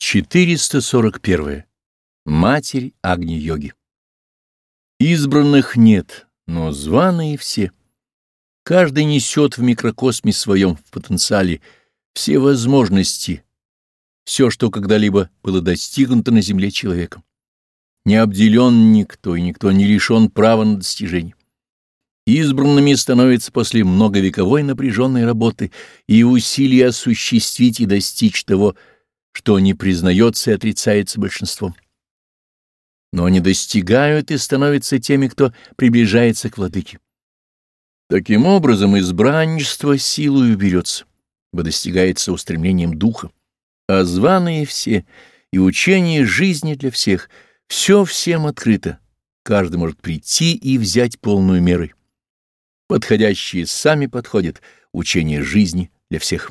441. Матерь Агни-йоги. Избранных нет, но званые все. Каждый несет в микрокосме своем в потенциале все возможности, все, что когда-либо было достигнуто на земле человеком. Не обделен никто, и никто не лишен права на достижение. Избранными становятся после многовековой напряженной работы и усилий осуществить и достичь того, не признается и отрицается большинством. Но они достигают и становятся теми, кто приближается к владыке. Таким образом, избранничество силою берется, ибо достигается устремлением духа, а званые все и учение жизни для всех, все всем открыто, каждый может прийти и взять полную мерой. Подходящие сами подходят, учение жизни для всех.